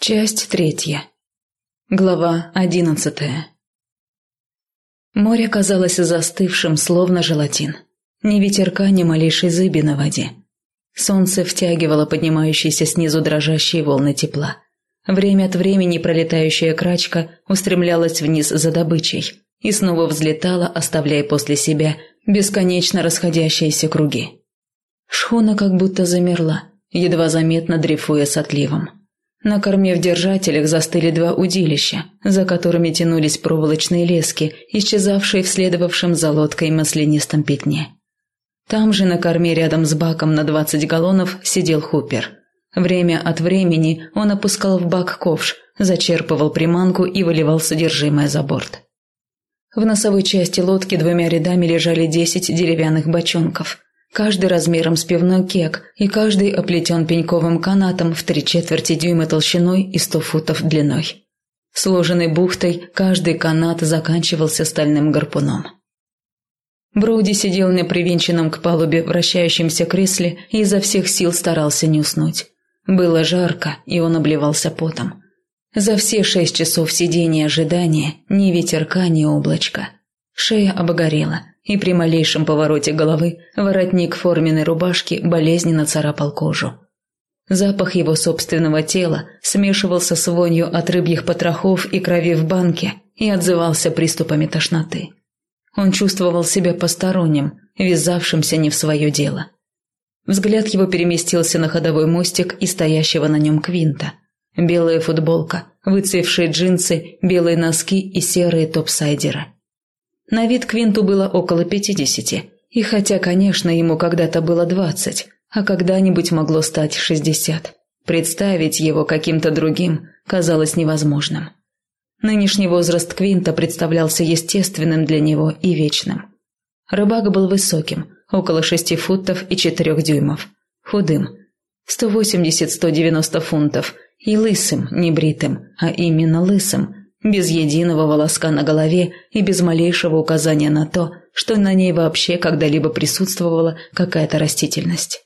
Часть третья. Глава одиннадцатая. Море казалось застывшим, словно желатин. Ни ветерка, ни малейшей зыби на воде. Солнце втягивало поднимающиеся снизу дрожащие волны тепла. Время от времени пролетающая крачка устремлялась вниз за добычей и снова взлетала, оставляя после себя бесконечно расходящиеся круги. Шхуна как будто замерла, едва заметно дрейфуя с отливом. На корме в держателях застыли два удилища, за которыми тянулись проволочные лески, исчезавшие в следовавшем за лодкой маслянистом пятне. Там же на корме рядом с баком на 20 галлонов сидел Хупер. Время от времени он опускал в бак ковш, зачерпывал приманку и выливал содержимое за борт. В носовой части лодки двумя рядами лежали десять деревянных бочонков – каждый размером с пивной кек и каждый оплетен пеньковым канатом в три четверти дюйма толщиной и сто футов длиной. Сложенный бухтой, каждый канат заканчивался стальным гарпуном. Броуди сидел на привинченном к палубе вращающемся кресле и изо всех сил старался не уснуть. Было жарко, и он обливался потом. За все шесть часов сидения и ожидания ни ветерка, ни облачка. Шея обогорела, и при малейшем повороте головы воротник форменной рубашки болезненно царапал кожу. Запах его собственного тела смешивался с вонью от рыбьих потрохов и крови в банке и отзывался приступами тошноты. Он чувствовал себя посторонним, ввязавшимся не в свое дело. Взгляд его переместился на ходовой мостик и стоящего на нем Квинта. Белая футболка, выцвевшие джинсы, белые носки и серые топсайдеры – на вид Квинту было около пятидесяти, и хотя, конечно, ему когда-то было двадцать, а когда-нибудь могло стать шестьдесят, представить его каким-то другим казалось невозможным. Нынешний возраст Квинта представлялся естественным для него и вечным. Рыбак был высоким, около шести футов и четырех дюймов, худым, сто восемьдесят-сто девяносто фунтов, и лысым, не бритым, а именно лысым, без единого волоска на голове и без малейшего указания на то, что на ней вообще когда-либо присутствовала какая-то растительность.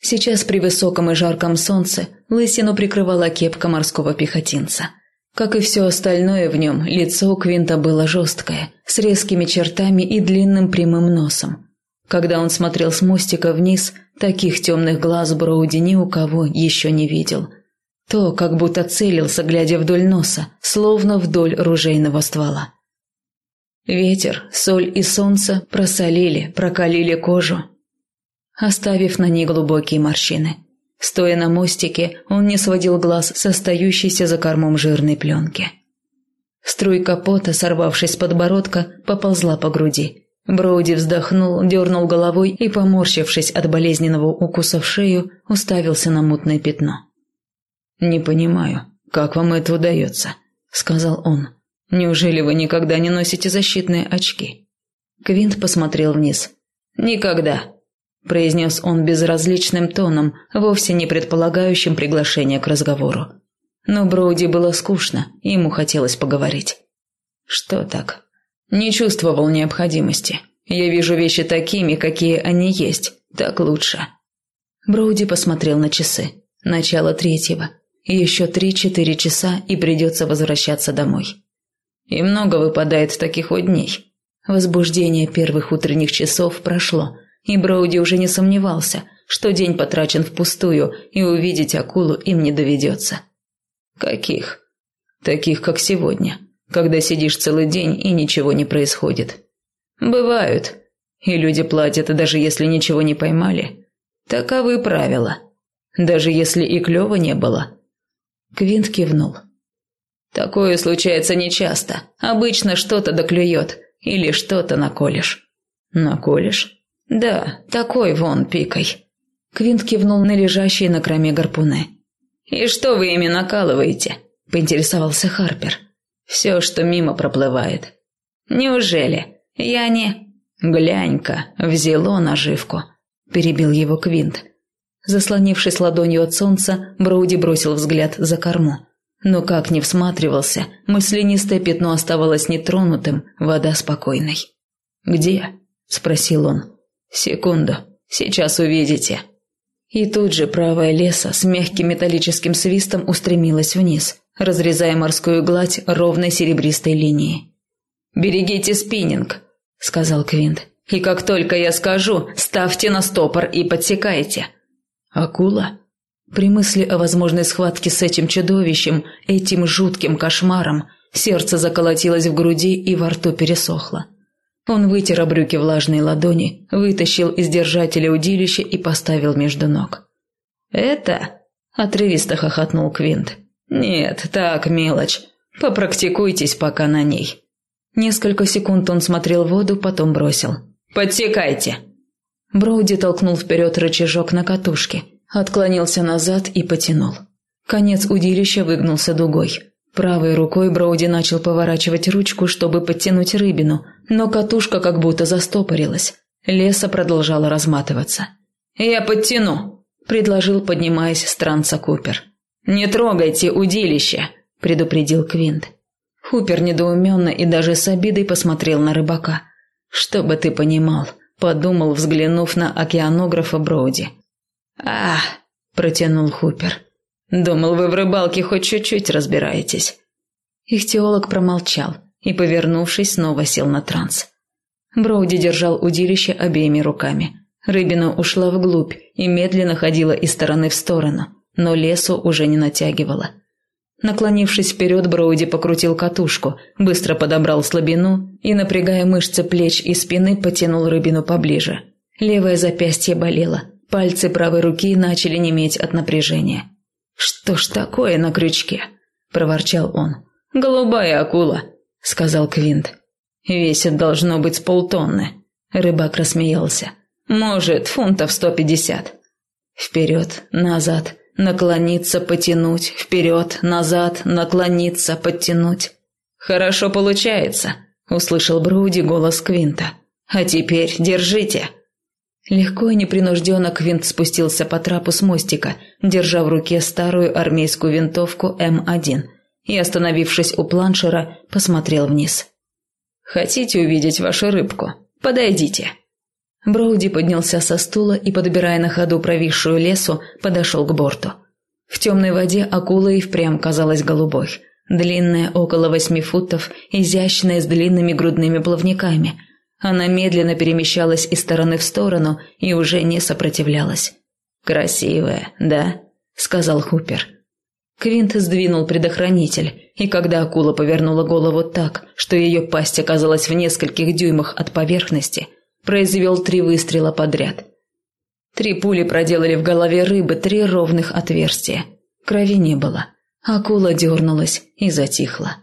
Сейчас при высоком и жарком солнце лысину прикрывала кепка морского пехотинца. Как и все остальное в нем, лицо у Квинта было жесткое, с резкими чертами и длинным прямым носом. Когда он смотрел с мостика вниз, таких темных глаз Броуди ни у кого еще не видел – то как будто целился, глядя вдоль носа, словно вдоль ружейного ствола. Ветер, соль и солнце просолили, прокалили кожу, оставив на ней глубокие морщины. Стоя на мостике, он не сводил глаз с остающейся за кормом жирной пленки. Струйка пота, сорвавшись с подбородка, поползла по груди. Броуди вздохнул, дернул головой и, поморщившись от болезненного укуса в шею, уставился на мутное пятно. «Не понимаю, как вам это удается?» – сказал он. «Неужели вы никогда не носите защитные очки?» Квинт посмотрел вниз. «Никогда», – произнес он безразличным тоном, вовсе не предполагающим приглашения к разговору. Но Броуди было скучно, ему хотелось поговорить. «Что так?» «Не чувствовал необходимости. Я вижу вещи такими, какие они есть. Так лучше». Броуди посмотрел на часы. Начало третьего. Еще три-четыре часа и придется возвращаться домой. И много выпадает таких вот дней. Возбуждение первых утренних часов прошло, и Броуди уже не сомневался, что день потрачен впустую, и увидеть акулу им не доведется. Каких? Таких, как сегодня, когда сидишь целый день и ничего не происходит. Бывают. И люди платят, даже если ничего не поймали. Таковы правила. Даже если и клёва не было, Квинт кивнул. «Такое случается нечасто. Обычно что-то доклюет или что-то наколешь». «Наколешь?» «Да, такой вон пикой». Квинт кивнул на лежащие на кроме гарпуны. «И что вы ими накалываете?» – поинтересовался Харпер. «Все, что мимо проплывает». «Неужели? Я не...» «Глянь-ка, взяло наживку», – перебил его Квинт. Заслонившись ладонью от солнца, Броуди бросил взгляд за корму. Но как ни всматривался, маслянистое пятно оставалось нетронутым, вода спокойной. «Где?» – спросил он. «Секунду, сейчас увидите». И тут же правая леса с мягким металлическим свистом устремилась вниз, разрезая морскую гладь ровной серебристой линией. «Берегите спиннинг», — сказал Квинт. «И как только я скажу, ставьте на стопор и подсекайте». «Акула?» При мысли о возможной схватке с этим чудовищем, этим жутким кошмаром, сердце заколотилось в груди и во рту пересохло. Он вытер о брюки влажные ладони, вытащил из держателя удилище и поставил между ног. «Это?» – отрывисто хохотнул Квинт. «Нет, так, мелочь. Попрактикуйтесь пока на ней». Несколько секунд он смотрел в воду, потом бросил. «Подсекайте!» Броуди толкнул вперед рычажок на катушке, отклонился назад и потянул. Конец удилища выгнулся дугой. Правой рукой Броуди начал поворачивать ручку, чтобы подтянуть рыбину, но катушка как будто застопорилась. Леса продолжала разматываться. «Я подтяну», – предложил, поднимаясь с транса Купер. «Не трогайте удилище», – предупредил Квинт. Хупер недоуменно и даже с обидой посмотрел на рыбака. «Что бы ты понимал», – подумал, взглянув на океанографа Броуди. «Ах», – протянул Хупер. Думал, вы в рыбалке хоть чуть-чуть разбираетесь. Ихтиолог промолчал и, повернувшись, снова сел на транс. Броуди держал удилище обеими руками. Рыбина ушла вглубь и медленно ходила из стороны в сторону, но лесу уже не натягивала. Наклонившись вперед, Броуди покрутил катушку, быстро подобрал слабину и, напрягая мышцы плеч и спины, потянул рыбину поближе. Левое запястье болело, пальцы правой руки начали неметь от напряжения. «Что ж такое на крючке?» – проворчал он. «Голубая акула», – сказал Квинт. «Весит должно быть с полтонны». Рыбак рассмеялся. «Может, фунтов сто пятьдесят». Вперед, назад, наклониться, потянуть, вперед, назад, наклониться, подтянуть. «Хорошо получается», – услышал Броуди голос Квинта. «А теперь держите». Легко и непринужденно Квинт спустился по трапу с мостика, держа в руке старую армейскую винтовку М1 и, остановившись у планшера, посмотрел вниз. «Хотите увидеть вашу рыбку? Подойдите». Броуди поднялся со стула и, подбирая на ходу провисшую лесу, подошел к борту. В темной воде акула и впрямь казалась голубой. Длинная, около восьми футов, изящная, с длинными грудными плавниками – она медленно перемещалась из стороны в сторону и уже не сопротивлялась. «Красивая, да?» – сказал Хупер. Квинт сдвинул предохранитель, и когда акула повернула голову так, что ее пасть оказалась в нескольких дюймах от поверхности, произвел три выстрела подряд. Три пули проделали в голове рыбы три ровных отверстия. Крови не было. Акула дернулась и затихла.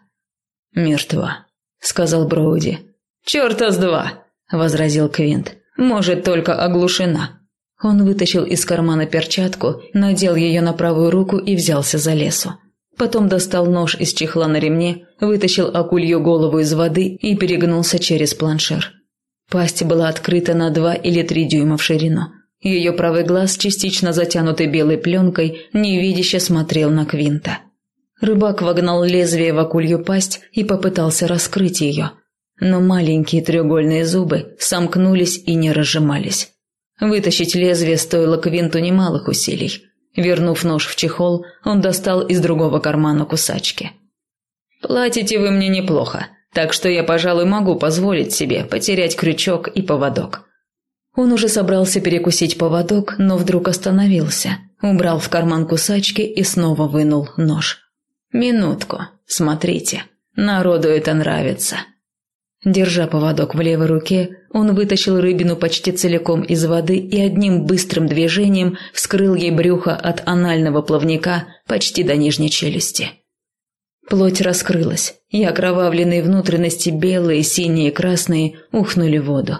«Мертва», — сказал Броуди. «Черта с два!» – возразил Квинт. «Может, только оглушена». Он вытащил из кармана перчатку, надел ее на правую руку и взялся за лесу. Потом достал нож из чехла на ремне, вытащил акулью голову из воды и перегнулся через планшер. Пасть была открыта на два или три дюйма в ширину. Ее правый глаз, частично затянутый белой пленкой, невидяще смотрел на Квинта. Рыбак вогнал лезвие в акулью пасть и попытался раскрыть ее но маленькие треугольные зубы сомкнулись и не разжимались. Вытащить лезвие стоило Квинту немалых усилий. Вернув нож в чехол, он достал из другого кармана кусачки. «Платите вы мне неплохо, так что я, пожалуй, могу позволить себе потерять крючок и поводок». Он уже собрался перекусить поводок, но вдруг остановился, убрал в карман кусачки и снова вынул нож. «Минутку, смотрите, народу это нравится». Держа поводок в левой руке, он вытащил рыбину почти целиком из воды и одним быстрым движением вскрыл ей брюхо от анального плавника почти до нижней челюсти. Плоть раскрылась, и окровавленные внутренности, белые, синие и красные, ухнули в воду.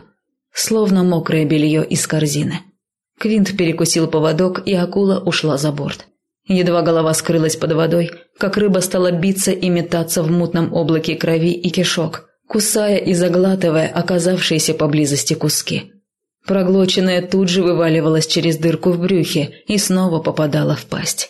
Словно мокрое белье из корзины. Квинт перекусил поводок, и акула ушла за борт. Едва голова скрылась под водой, как рыба стала биться и метаться в мутном облаке крови и кишок – кусая и заглатывая оказавшиеся поблизости куски. Проглоченная тут же вываливалась через дырку в брюхе и снова попадала в пасть.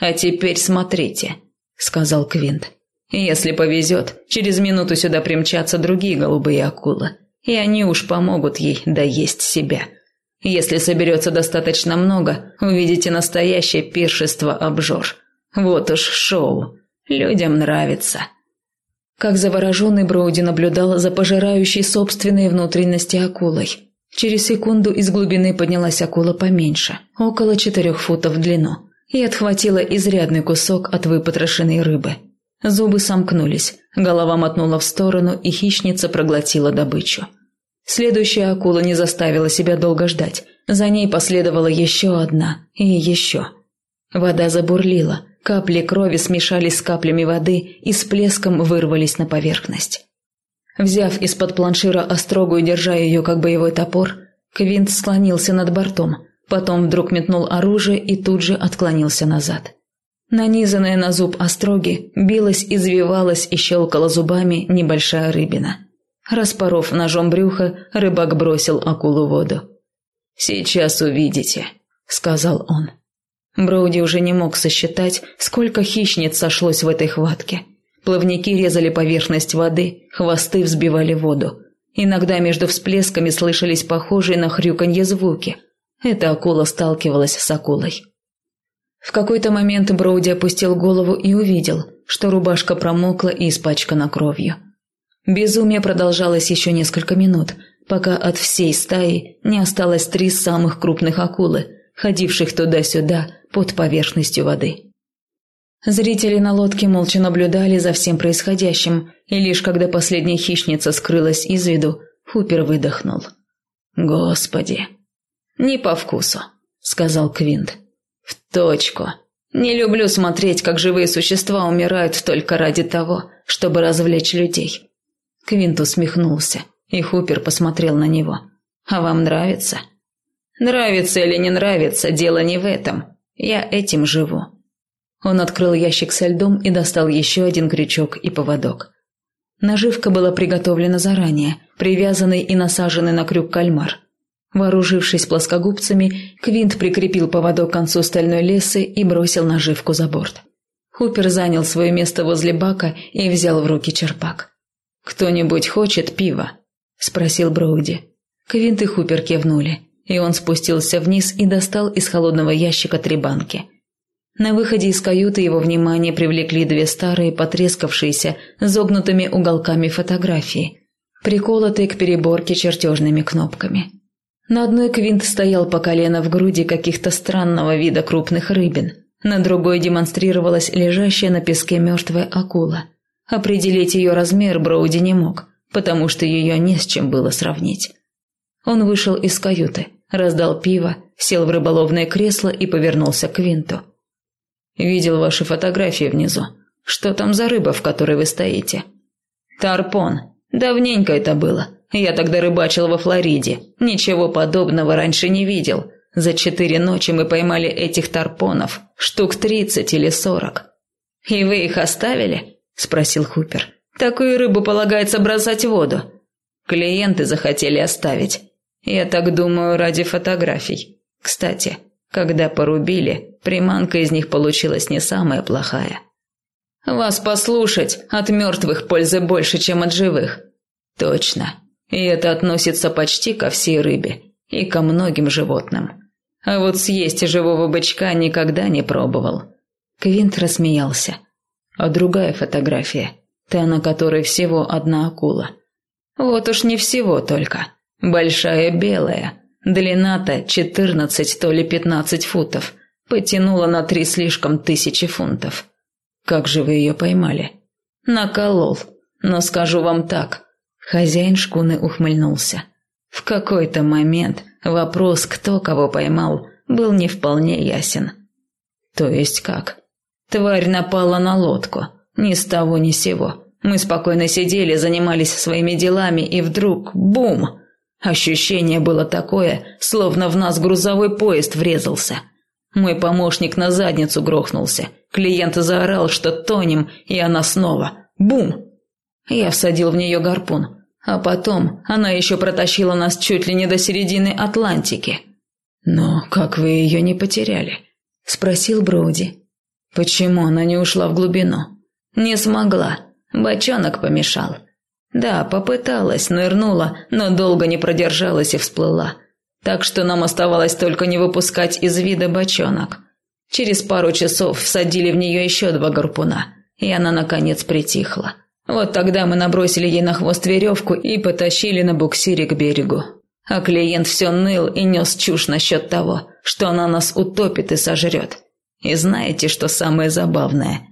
«А теперь смотрите», — сказал Квинт. «Если повезет, через минуту сюда примчатся другие голубые акулы, и они уж помогут ей доесть себя. Если соберется достаточно много, увидите настоящее пиршество обжор. Вот уж шоу. Людям нравится. Как завороженный Броуди наблюдал за пожирающей собственные внутренности акулой. Через секунду из глубины поднялась акула поменьше, около четырех футов в длину, и отхватила изрядный кусок от выпотрошенной рыбы. Зубы сомкнулись, голова мотнула в сторону, и хищница проглотила добычу. Следующая акула не заставила себя долго ждать. За ней последовала еще одна и еще. Вода забурлила, Капли крови смешались с каплями воды и с плеском вырвались на поверхность. Взяв из-под планшира острогу держа ее как боевой топор, Квинт склонился над бортом, потом вдруг метнул оружие и тут же отклонился назад. Нанизанная на зуб остроги, билась, извивалась и щелкала зубами небольшая рыбина. Распоров ножом брюхо, рыбак бросил акулу в воду. «Сейчас увидите», — сказал он. Броуди уже не мог сосчитать, сколько хищниц сошлось в этой хватке. Плавники резали поверхность воды, хвосты взбивали воду. Иногда между всплесками слышались похожие на хрюканье звуки. Эта акула сталкивалась с акулой. В какой-то момент Броуди опустил голову и увидел, что рубашка промокла и испачкана кровью. Безумие продолжалось еще несколько минут, пока от всей стаи не осталось три самых крупных акулы, ходивших туда-сюда под поверхностью воды. Зрители на лодке молча наблюдали за всем происходящим, и лишь когда последняя хищница скрылась из виду, Хупер выдохнул. «Господи!» «Не по вкусу», — сказал Квинт. «В точку. Не люблю смотреть, как живые существа умирают только ради того, чтобы развлечь людей». Квинт усмехнулся, и Хупер посмотрел на него. «А вам нравится?» «Нравится или не нравится, дело не в этом. Я этим живу». Он открыл ящик со льдом и достал еще один крючок и поводок. Наживка была приготовлена заранее, привязанный и насаженный на крюк кальмар. Вооружившись плоскогубцами, Квинт прикрепил поводок к концу стальной лесы и бросил наживку за борт. Хупер занял свое место возле бака и взял в руки черпак. «Кто-нибудь хочет пива?» – спросил Броуди. Квинт и Хупер кивнули и он спустился вниз и достал из холодного ящика три банки. На выходе из каюты его внимание привлекли две старые, потрескавшиеся, загнутыми уголками фотографии, приколотые к переборке чертежными кнопками. На одной Квинт стоял по колено в груди каких-то странного вида крупных рыбин, на другой демонстрировалась лежащая на песке мертвая акула. Определить ее размер Броуди не мог, потому что ее не с чем было сравнить. Он вышел из каюты – раздал пиво, сел в рыболовное кресло и повернулся к Винту. «Видел ваши фотографии внизу. Что там за рыба, в которой вы стоите?» «Тарпон. Давненько это было. Я тогда рыбачил во Флориде. Ничего подобного раньше не видел. За четыре ночи мы поймали этих тарпонов. Штук тридцать или сорок». «И вы их оставили?» – спросил Хупер. «Такую рыбу полагается бросать в воду». Клиенты захотели оставить. Я так думаю ради фотографий. Кстати, когда порубили, приманка из них получилась не самая плохая. Вас послушать, от мертвых пользы больше, чем от живых. Точно. И это относится почти ко всей рыбе и ко многим животным. А вот съесть живого бычка никогда не пробовал. Квинт рассмеялся. А другая фотография, та, на которой всего одна акула. Вот уж не всего только. Большая белая, длина-то четырнадцать, то ли пятнадцать футов, потянула на три слишком тысячи фунтов. Как же вы ее поймали? Наколол, но скажу вам так. Хозяин шкуны ухмыльнулся. В какой-то момент вопрос, кто кого поймал, был не вполне ясен. То есть как? Тварь напала на лодку, ни с того ни сего. Мы спокойно сидели, занимались своими делами, и вдруг – бум! Ощущение было такое, словно в нас грузовой поезд врезался. Мой помощник на задницу грохнулся. Клиент заорал, что тонем, и она снова. Бум! Я всадил в нее гарпун. А потом она еще протащила нас чуть ли не до середины Атлантики. «Но как вы ее не потеряли?» – спросил Броуди. «Почему она не ушла в глубину?» «Не смогла. Бочонок помешал. Да, попыталась, нырнула, но долго не продержалась и всплыла. так что нам оставалось только не выпускать из вида бочонок. Через пару часов всадили в нее еще два гарпуна, и она, наконец, притихла. Вот тогда мы набросили ей на хвост веревку и потащили на буксире к берегу. А клиент все ныл и нес чушь насчет того, что она нас утопит и сожрет. И знаете, что самое забавное?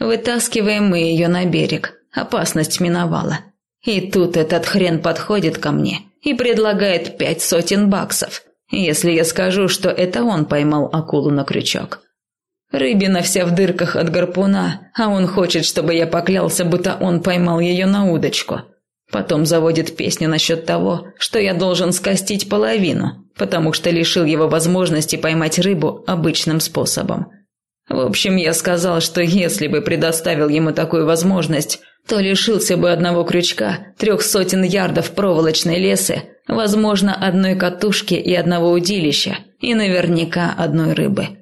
Вытаскиваем мы ее на берег, опасность миновала. И тут этот хрен подходит ко мне и предлагает пять сотен баксов, если я скажу, что это он поймал акулу на крючок. Рыбина вся в дырках от гарпуна, а он хочет, чтобы я поклялся, будто он поймал ее на удочку. Потом заводит песню насчет того, что я должен скостить половину, потому что лишил его возможности поймать рыбу обычным способом. В общем, я сказал, что если бы предоставил ему такую возможность, то лишился бы одного крючка, трех сотен ярдов проволочной лесы, возможно, одной катушки и одного удилища, и наверняка одной рыбы.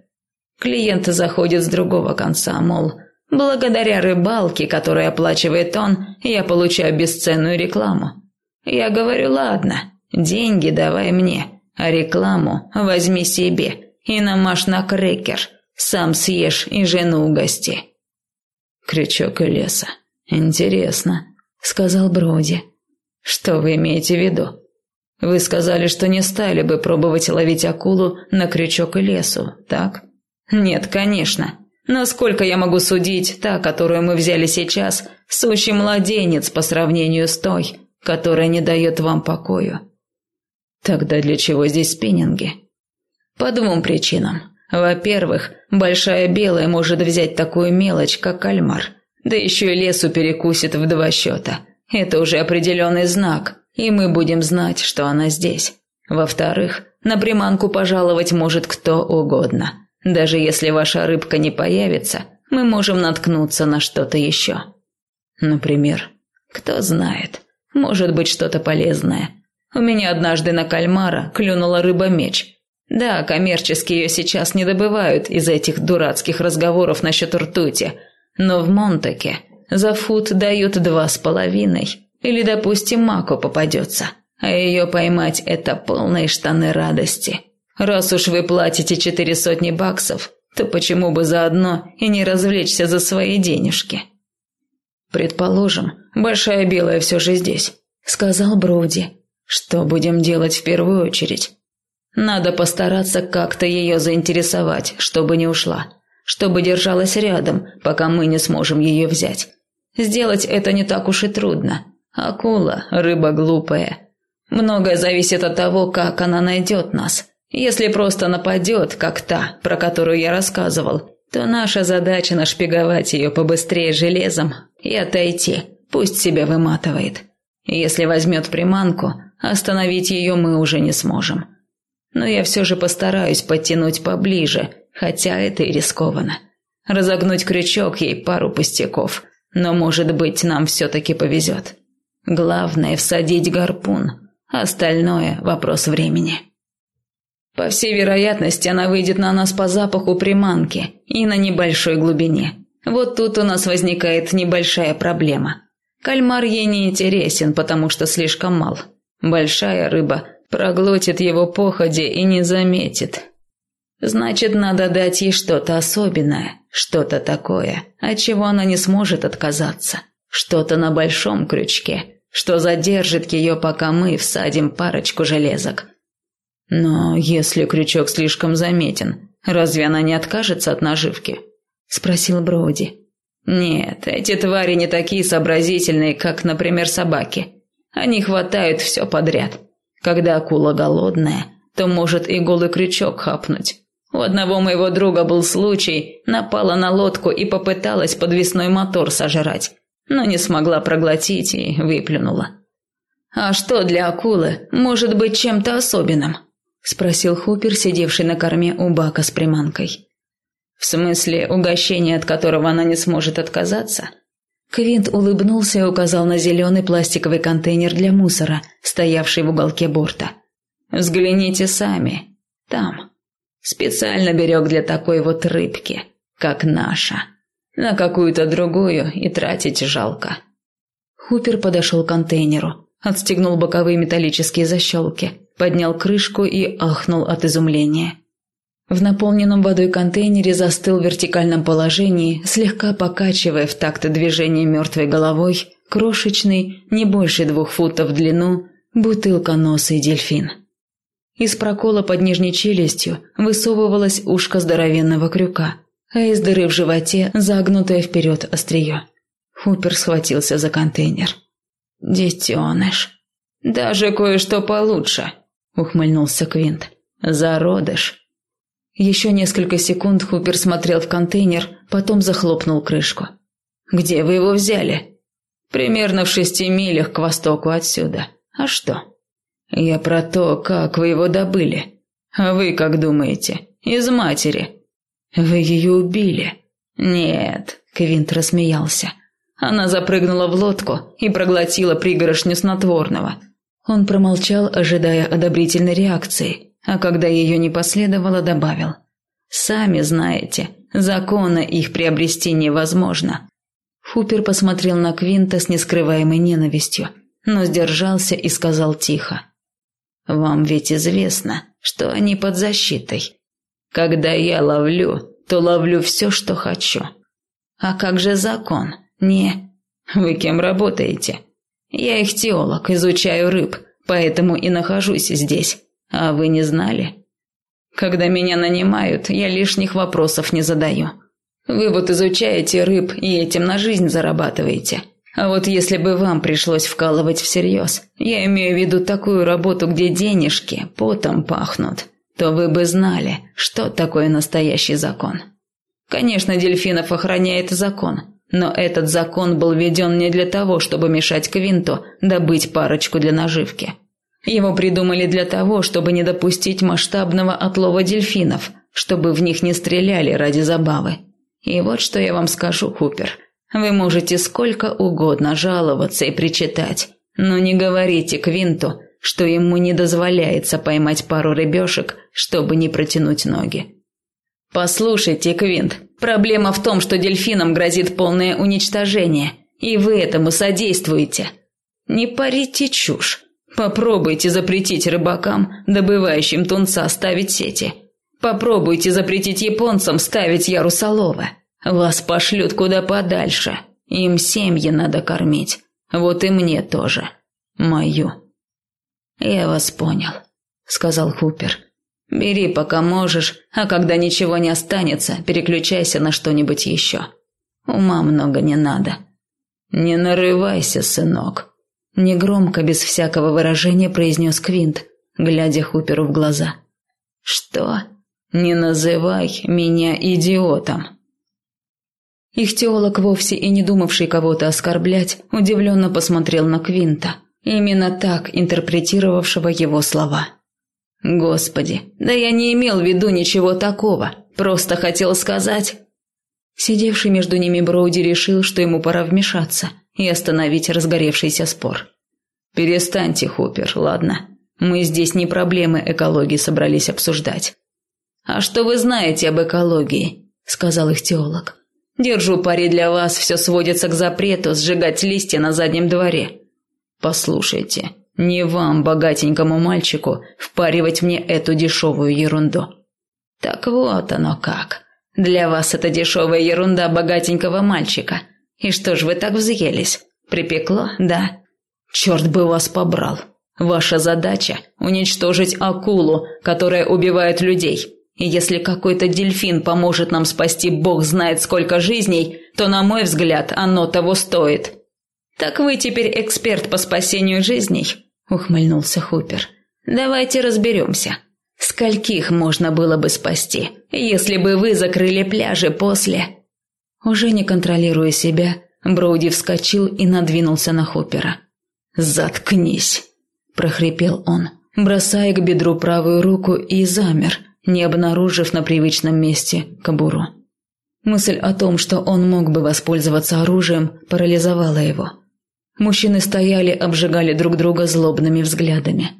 Клиенты заходят с другого конца, мол, благодаря рыбалке, которую оплачивает он, я получаю бесценную рекламу. Я говорю, ладно, деньги давай мне, а рекламу возьми себе и намажь на крекер, сам съешь и жену угости. Крючок и леса. Интересно, сказал Броди. Что вы имеете в виду? Вы сказали, что не стали бы пробовать ловить акулу на крючок и лесу, так? Нет, конечно. Насколько я могу судить, та, которую мы взяли сейчас, сущий младенец по сравнению с той, которая не дает вам покою. Тогда для чего здесь спиннинги? По двум причинам. Во-первых, большая белая может взять такую мелочь, как кальмар, да еще и лесу перекусит в два счета. Это уже определенный знак, и мы будем знать, что она здесь. Во-вторых, на приманку пожаловать может кто угодно. Даже если ваша рыбка не появится, мы можем наткнуться на что-то еще. Например, кто знает, может быть что-то полезное. У меня однажды на кальмара клюнула рыба-меч. Да, коммерчески ее сейчас не добывают из этих дурацких разговоров насчет ртути, но в Монтаке за фут дают два с половиной. Или, допустим, маку попадется, а ее поймать – это полные штаны радости. Раз уж вы платите четыре сотни баксов, то почему бы заодно и не развлечься за свои денежки? Предположим, большая белая все же здесь, сказал Броуди. Что будем делать в первую очередь? Надо постараться как-то ее заинтересовать, чтобы не ушла, чтобы держалась рядом, пока мы не сможем ее взять. Сделать это не так уж и трудно. Акула – рыба глупая. Многое зависит от того, как она найдет нас. Если просто нападет, как та, про которую я рассказывал, то наша задача нашпиговать ее побыстрее железом и отойти, пусть себя выматывает. Если возьмет приманку, остановить ее мы уже не сможем. Но я все же постараюсь подтянуть поближе, хотя это и рискованно. Разогнуть крючок ей пару пустяков, но, может быть, нам все-таки повезет. Главное – всадить гарпун, остальное – вопрос времени. По всей вероятности, она выйдет на нас по запаху приманки и на небольшой глубине. Вот тут у нас возникает небольшая проблема. Кальмар ей не интересен, потому что слишком мал. Большая рыба проглотит его походе и не заметит. Значит, надо дать ей что-то особенное, что-то такое, от чего она не сможет отказаться. Что-то на большом крючке, что задержит ее, пока мы всадим парочку железок. Но если крючок слишком заметен, разве она не откажется от наживки? спросил Броуди. Нет, эти твари не такие сообразительные, как, например, собаки. Они хватают все подряд. Когда акула голодная, то может и голый крючок хапнуть. У одного моего друга был случай, напала на лодку и попыталась подвесной мотор сожрать, но не смогла проглотить и выплюнула. А что для акулы может быть чем-то особенным? Спросил Хупер, сидевший на корме у бака с приманкой. В смысле, угощение, от которого она не сможет отказаться? Квинт улыбнулся и указал на зеленый пластиковый контейнер для мусора, стоявший в уголке борта. Взгляните сами. Там. Специально берег для такой вот рыбки, как наша. На какую-то другую и тратить жалко. Хупер подошел к контейнеру, отстегнул боковые металлические защелки, поднял крышку и ахнул от изумления. В наполненном водой контейнере застыл в вертикальном положении, слегка покачивая в такт движения мертвой головой, крошечный, не больше двух футов в длину, бутылконосый дельфин. Из прокола под нижней челюстью высовывалось ушко здоровенного крюка, а из дыры в животе загнутое вперед острие. Хупер схватился за контейнер. «Детеныш. Даже кое-что получше», — ухмыльнулся Квинт. «Зародыш». Еще несколько секунд Хупер смотрел в контейнер, потом захлопнул крышку. «Где вы его взяли?» «Примерно в шести милях к востоку отсюда. А что?» «Я про то, как вы его добыли. А вы как думаете? Из матери?» «Вы ее убили?» «Нет», — Квинт рассмеялся. Она запрыгнула в лодку и проглотила пригорошню снотворного. Он промолчал, ожидая одобрительной реакции а когда ее не последовало, добавил. «Сами знаете, закона их приобрести невозможно». Хупер посмотрел на Квинта с нескрываемой ненавистью, но сдержался и сказал тихо. «Вам ведь известно, что они под защитой. Когда я ловлю, то ловлю все, что хочу. А как же закон? Не. Вы кем работаете? Я их теолог, изучаю рыб, поэтому и нахожусь здесь. А вы не знали? Когда меня нанимают, я лишних вопросов не задаю. Вы вот изучаете рыб и этим на жизнь зарабатываете. А вот если бы вам пришлось вкалывать всерьез, я имею в виду такую работу, где денежки потом пахнут, то вы бы знали, что такое настоящий закон. Конечно, дельфинов охраняет закон, но этот закон был введен не для того, чтобы мешать Квинту добыть парочку для наживки. Его придумали для того, чтобы не допустить масштабного отлова дельфинов, чтобы в них не стреляли ради забавы. И вот что я вам скажу, Хупер. Вы можете сколько угодно жаловаться и причитать, но не говорите Квинту, что ему не дозволяется поймать пару рыбешек, чтобы не протянуть ноги. Послушайте, Квинт, проблема в том, что дельфинам грозит полное уничтожение, и вы этому содействуете. Не парите чушь. Попробуйте запретить рыбакам, добывающим тунца, ставить сети. Попробуйте запретить японцам ставить ярусоловы. Вас пошлют куда подальше. Им семьи надо кормить. Вот и мне тоже. Мою. Я вас понял, сказал Хупер. Бери пока можешь, а когда ничего не останется, переключайся на что-нибудь еще. Ума много не надо. Не нарывайся, сынок. Негромко, без всякого выражения, произнес Квинт, глядя Хуперу в глаза. «Что? Не называй меня идиотом!» Их теолог, вовсе и не думавший кого-то оскорблять, удивленно посмотрел на Квинта, именно так интерпретировавшего его слова. «Господи, да я не имел в виду ничего такого, просто хотел сказать...» Сидевший между ними Броуди решил, что ему пора вмешаться – и остановить разгоревшийся спор. «Перестаньте, Хупер, ладно? Мы здесь не проблемы экологии собрались обсуждать». «А что вы знаете об экологии?» – сказал их теолог. «Держу пари для вас, все сводится к запрету сжигать листья на заднем дворе». «Послушайте, не вам, богатенькому мальчику, впаривать мне эту дешевую ерунду». «Так вот оно как. Для вас это дешевая ерунда богатенького мальчика – и что ж вы так взъелись? Припекло, да? Черт бы вас побрал. Ваша задача – уничтожить акулу, которая убивает людей. И если какой-то дельфин поможет нам спасти бог знает сколько жизней, то, на мой взгляд, оно того стоит. «Так вы теперь эксперт по спасению жизней?» – ухмыльнулся Хупер. «Давайте разберемся. Скольких можно было бы спасти, если бы вы закрыли пляжи после...» Уже не контролируя себя, Броуди вскочил и надвинулся на Хоппера. «Заткнись!» – прохрипел он, бросая к бедру правую руку и замер, не обнаружив на привычном месте кобуру. Мысль о том, что он мог бы воспользоваться оружием, парализовала его. Мужчины стояли, обжигали друг друга злобными взглядами.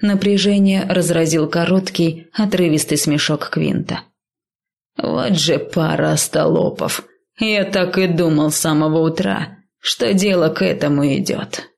Напряжение разразил короткий, отрывистый смешок Квинта. «Вот же пара остолопов!» Я так и думал с самого утра, что дело к этому идет.